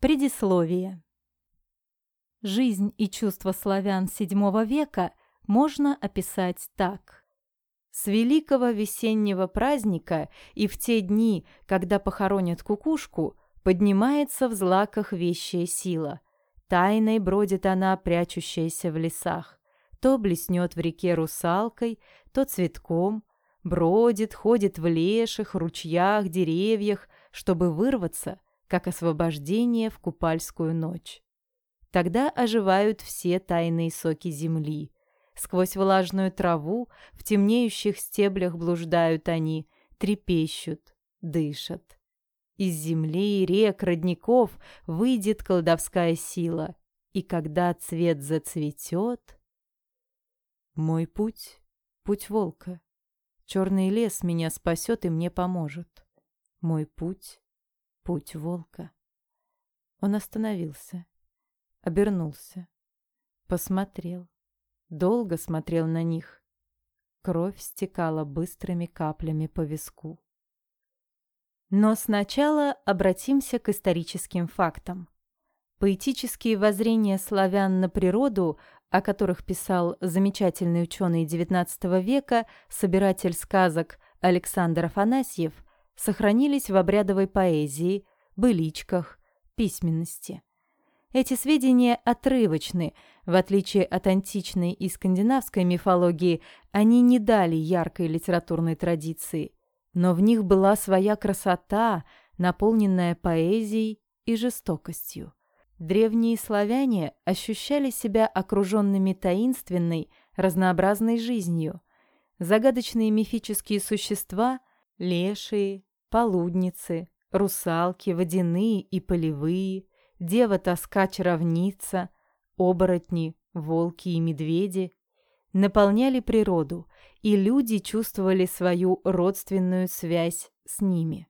Предисловие. Жизнь и чувства славян VII века можно описать так. С великого весеннего праздника и в те дни, когда похоронят кукушку, поднимается в злаках вещая сила. Тайной бродит она, прячущаяся в лесах. То блеснет в реке русалкой, то цветком. Бродит, ходит в леших, ручьях, деревьях, чтобы вырваться – как освобождение в купальскую ночь. Тогда оживают все тайные соки земли. Сквозь влажную траву в темнеющих стеблях блуждают они, трепещут, дышат. Из земли, рек, родников выйдет колдовская сила, и когда цвет зацветет... Мой путь — путь волка. Черный лес меня спасет и мне поможет. Мой путь Путь волка. Он остановился, обернулся, посмотрел, долго смотрел на них. Кровь стекала быстрыми каплями по виску. Но сначала обратимся к историческим фактам. Поэтические воззрения славян на природу, о которых писал замечательный ученый XIX века, собиратель сказок Александр Афанасьев – сохранились в обрядовой поэзии, быличках, письменности. Эти сведения отрывочны, в отличие от античной и скандинавской мифологии, они не дали яркой литературной традиции, но в них была своя красота, наполненная поэзией и жестокостью. Древние славяне ощущали себя окруженными таинственной, разнообразной жизнью. Загадочные мифические существа – лешие, полудницы, русалки, водяные и полевые, дева-тоскач-равница, оборотни, волки и медведи наполняли природу, и люди чувствовали свою родственную связь с ними.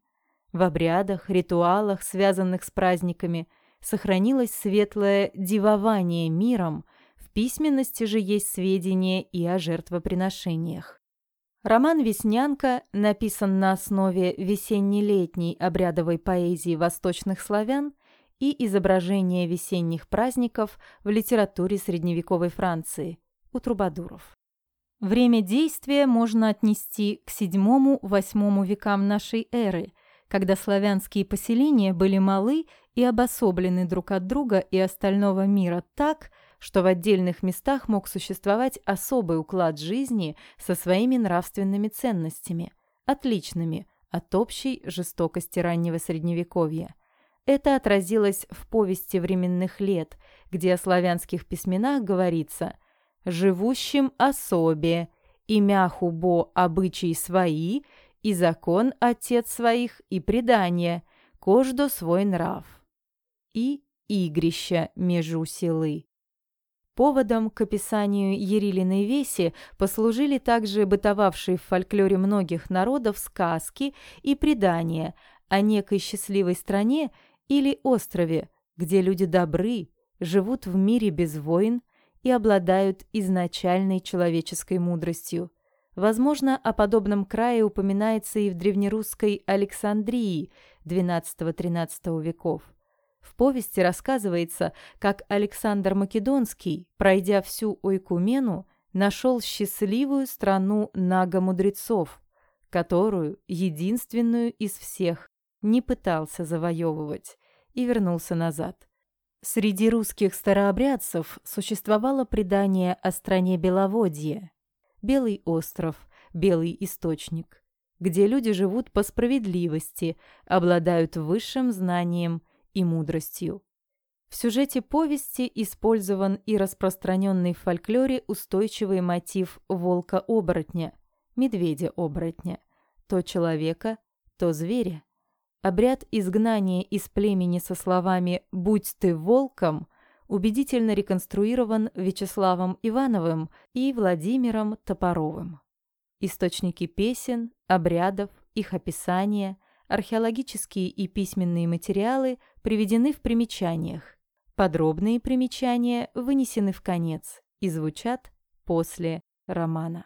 В обрядах, ритуалах, связанных с праздниками, сохранилось светлое «дивование миром», в письменности же есть сведения и о жертвоприношениях. Роман «Веснянка» написан на основе весенне-летней обрядовой поэзии восточных славян и изображения весенних праздников в литературе средневековой Франции у трубадуров. Время действия можно отнести к VII-VIII векам нашей эры, когда славянские поселения были малы и обособлены друг от друга и остального мира так – что в отдельных местах мог существовать особый уклад жизни со своими нравственными ценностями, отличными от общей жестокости раннего Средневековья. Это отразилось в повести временных лет, где о славянских письменах говорится «живущим особе, имя хубо обычаи свои, и закон отец своих, и предание, кождо свой нрав». И игрища межу селы. Поводом к описанию Ерилиной Веси послужили также бытовавшие в фольклоре многих народов сказки и предания о некой счастливой стране или острове, где люди добры, живут в мире без войн и обладают изначальной человеческой мудростью. Возможно, о подобном крае упоминается и в древнерусской Александрии XII-XIII веков. В повести рассказывается, как Александр Македонский, пройдя всю Ойкумену, нашел счастливую страну нагомудрецов, которую, единственную из всех, не пытался завоевывать, и вернулся назад. Среди русских старообрядцев существовало предание о стране Беловодье, Белый остров, Белый источник, где люди живут по справедливости, обладают высшим знанием – и мудростью. В сюжете повести использован и распространенный в фольклоре устойчивый мотив волка-оборотня, медведя-оборотня, то человека, то зверя. Обряд изгнания из племени со словами «Будь ты волком» убедительно реконструирован Вячеславом Ивановым и Владимиром Топоровым. Источники песен, обрядов, их описания – Археологические и письменные материалы приведены в примечаниях. Подробные примечания вынесены в конец и звучат после романа.